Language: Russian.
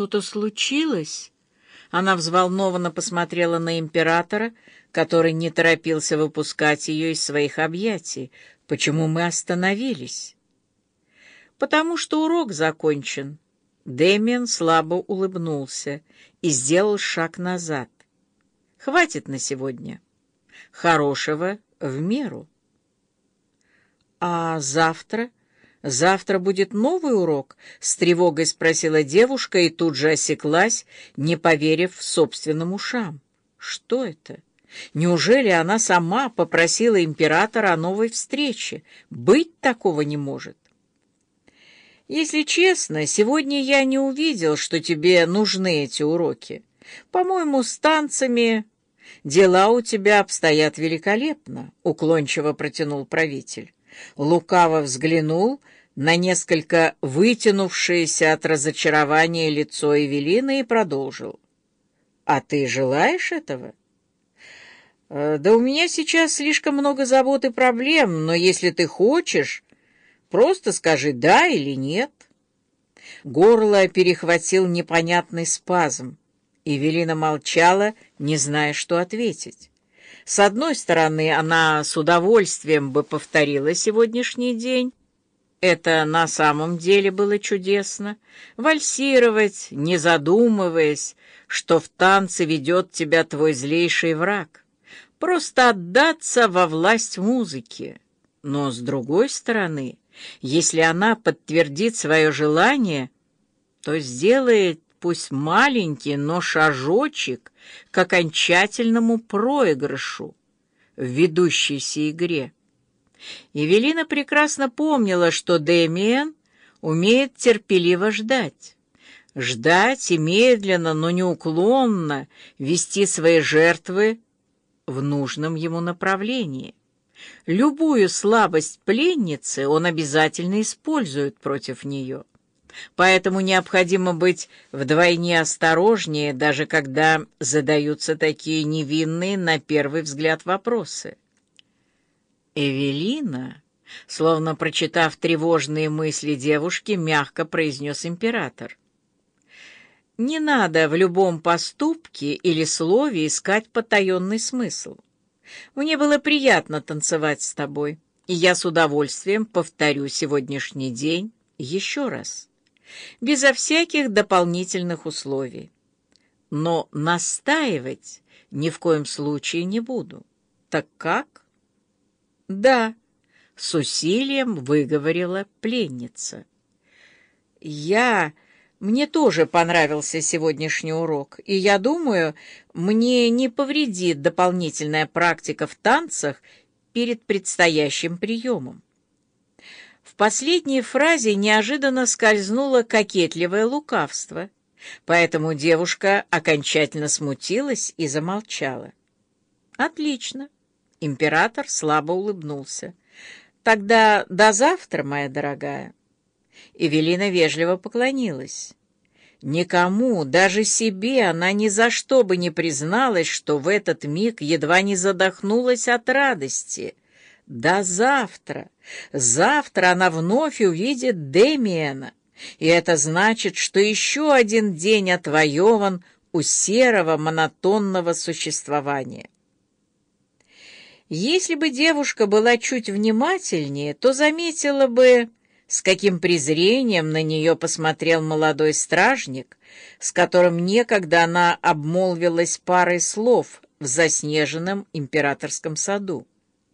что-то случилось?» Она взволнованно посмотрела на императора, который не торопился выпускать ее из своих объятий. «Почему мы остановились?» «Потому что урок закончен». Дэмиан слабо улыбнулся и сделал шаг назад. «Хватит на сегодня. Хорошего в меру». «А завтра?» «Завтра будет новый урок?» — с тревогой спросила девушка и тут же осеклась, не поверив собственным ушам. «Что это? Неужели она сама попросила императора о новой встрече? Быть такого не может!» «Если честно, сегодня я не увидел, что тебе нужны эти уроки. По-моему, с танцами дела у тебя обстоят великолепно», — уклончиво протянул правитель лукаво взглянул на несколько вытянувшееся от разочарования лицо Эвелины и продолжил. «А ты желаешь этого?» «Э, «Да у меня сейчас слишком много забот и проблем, но если ты хочешь, просто скажи «да» или «нет». Горло перехватил непонятный спазм. Эвелина молчала, не зная, что ответить. С одной стороны, она с удовольствием бы повторила сегодняшний день. Это на самом деле было чудесно. Вальсировать, не задумываясь, что в танце ведет тебя твой злейший враг. Просто отдаться во власть музыки. Но, с другой стороны, если она подтвердит свое желание, то сделает пусть маленький, но шажочек к окончательному проигрышу в ведущейся игре. Евелина прекрасно помнила, что Дэмиен умеет терпеливо ждать. Ждать и медленно, но неуклонно вести свои жертвы в нужном ему направлении. Любую слабость пленницы он обязательно использует против нее. Поэтому необходимо быть вдвойне осторожнее, даже когда задаются такие невинные на первый взгляд вопросы. «Эвелина», словно прочитав тревожные мысли девушки, мягко произнес император. «Не надо в любом поступке или слове искать потаенный смысл. Мне было приятно танцевать с тобой, и я с удовольствием повторю сегодняшний день еще раз» безо всяких дополнительных условий. Но настаивать ни в коем случае не буду. Так как? Да, с усилием выговорила пленница. Я... Мне тоже понравился сегодняшний урок, и я думаю, мне не повредит дополнительная практика в танцах перед предстоящим приемом. Последней фразе неожиданно скользнуло кокетливое лукавство, поэтому девушка окончательно смутилась и замолчала. «Отлично!» — император слабо улыбнулся. «Тогда до завтра, моя дорогая!» Эвелина вежливо поклонилась. Никому, даже себе, она ни за что бы не призналась, что в этот миг едва не задохнулась от радости — до завтра. Завтра она вновь увидит Демиена. И это значит, что еще один день отвоеван у серого монотонного существования. Если бы девушка была чуть внимательнее, то заметила бы, с каким презрением на нее посмотрел молодой стражник, с которым некогда она обмолвилась парой слов в заснеженном императорском саду.